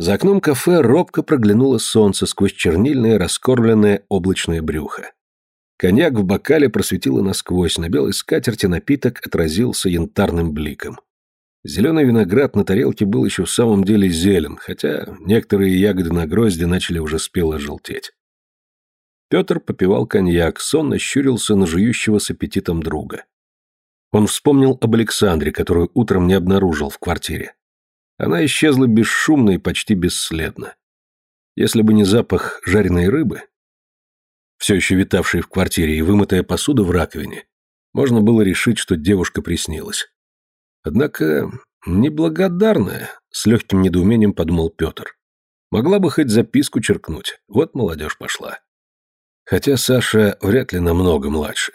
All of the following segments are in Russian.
За окном кафе робко проглянуло солнце сквозь чернильное, раскормленное облачное брюхо. Коньяк в бокале просветило насквозь, на белой скатерти напиток отразился янтарным бликом. Зеленый виноград на тарелке был еще в самом деле зелен, хотя некоторые ягоды на грозде начали уже спело желтеть. Петр попивал коньяк, сонно щурился на жующего с аппетитом друга. Он вспомнил об Александре, которую утром не обнаружил в квартире. Она исчезла бесшумно и почти бесследно. Если бы не запах жареной рыбы, все еще витавшей в квартире и вымытая посуда в раковине, можно было решить, что девушка приснилась. Однако неблагодарная, с легким недоумением подумал Петр. Могла бы хоть записку черкнуть, вот молодежь пошла. Хотя Саша вряд ли намного младше.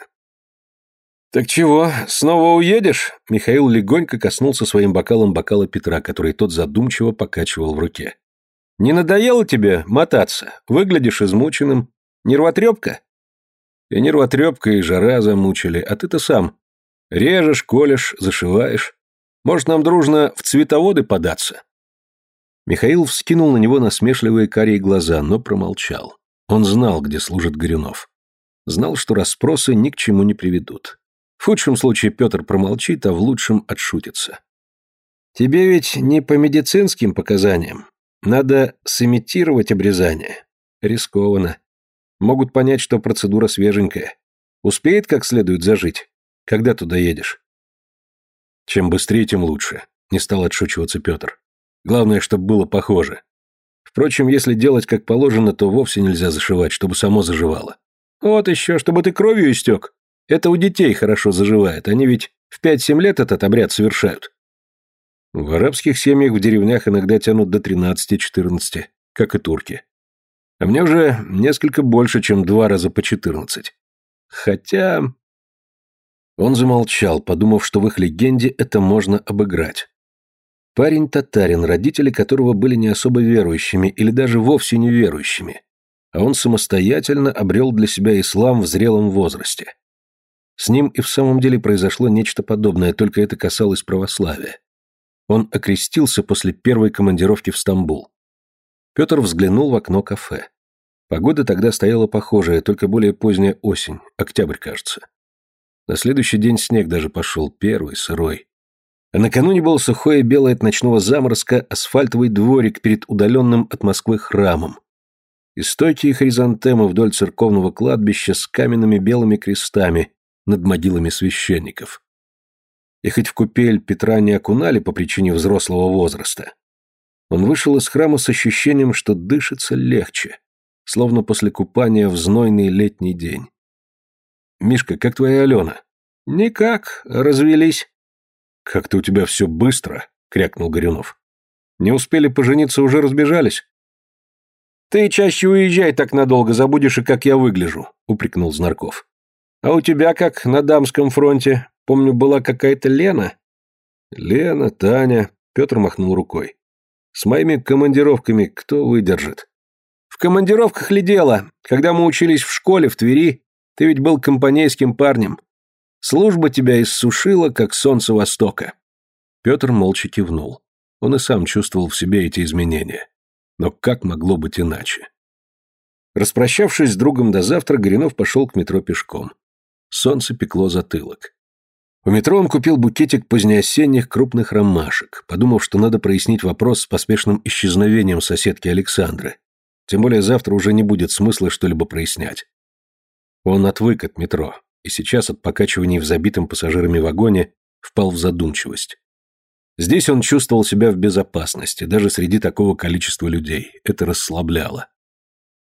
«Так чего, снова уедешь?» Михаил легонько коснулся своим бокалом бокала Петра, который тот задумчиво покачивал в руке. «Не надоело тебе мотаться? Выглядишь измученным. Нервотрепка?» «И нервотрепка, и жара замучили, а ты-то сам. Режешь, колешь, зашиваешь. Может, нам дружно в цветоводы податься?» Михаил вскинул на него насмешливые карие глаза, но промолчал. Он знал, где служит Горюнов. Знал, что расспросы ни к чему не приведут. В худшем случае Петр промолчит, а в лучшем отшутится. Тебе ведь не по медицинским показаниям. Надо сымитировать обрезание. Рискованно. Могут понять, что процедура свеженькая. Успеет как следует зажить? Когда туда едешь? Чем быстрее, тем лучше. Не стал отшучиваться Петр. Главное, чтобы было похоже. Впрочем, если делать как положено, то вовсе нельзя зашивать, чтобы само заживало. Вот еще, чтобы ты кровью истек. Это у детей хорошо заживает, они ведь в 5-7 лет этот обряд совершают. В арабских семьях в деревнях иногда тянут до 13-14, как и турки. А мне уже несколько больше, чем два раза по 14. Хотя... Он замолчал, подумав, что в их легенде это можно обыграть. Парень татарин, родители которого были не особо верующими или даже вовсе неверующими, а он самостоятельно обрел для себя ислам в зрелом возрасте. С ним и в самом деле произошло нечто подобное, только это касалось православия. Он окрестился после первой командировки в Стамбул. Петр взглянул в окно кафе. Погода тогда стояла похожая, только более поздняя осень, октябрь, кажется. На следующий день снег даже пошел, первый, сырой. А накануне был сухое белое от ночного заморозка асфальтовый дворик перед удаленным от Москвы храмом. И стойкие хризантемы вдоль церковного кладбища с каменными белыми крестами, над могилами священников. И хоть в купель Петра не окунали по причине взрослого возраста, он вышел из храма с ощущением, что дышится легче, словно после купания в знойный летний день. «Мишка, как твоя Алена?» «Никак, развелись». «Как-то у тебя все быстро», — крякнул Горюнов. «Не успели пожениться, уже разбежались». «Ты чаще уезжай так надолго, забудешь и как я выгляжу», — упрекнул Знарков. А у тебя как на дамском фронте? Помню, была какая-то Лена». «Лена, Таня...» — Петр махнул рукой. «С моими командировками кто выдержит?» «В командировках ли дело? Когда мы учились в школе в Твери, ты ведь был компанейским парнем. Служба тебя иссушила, как солнце Востока». Петр молча кивнул. Он и сам чувствовал в себе эти изменения. Но как могло быть иначе? Распрощавшись с другом до завтра, Горинов пошел к метро пешком солнце пекло затылок. У метро он купил букетик позднеосенних крупных ромашек, подумав, что надо прояснить вопрос с поспешным исчезновением соседки Александры. Тем более завтра уже не будет смысла что-либо прояснять. Он отвык от метро, и сейчас от покачиваний в забитом пассажирами вагоне впал в задумчивость. Здесь он чувствовал себя в безопасности, даже среди такого количества людей. Это расслабляло.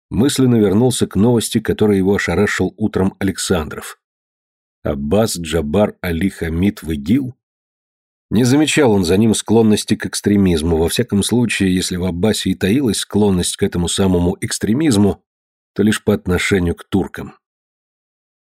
Мысленно вернулся к новости, которой его ошарашил утром Александров. Аббас Джабар Али Хамид Выдил? Не замечал он за ним склонности к экстремизму. Во всяком случае, если в Аббасе и таилась склонность к этому самому экстремизму, то лишь по отношению к туркам.